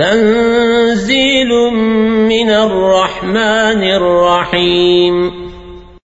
تنزيل من الرحمن الرحيم.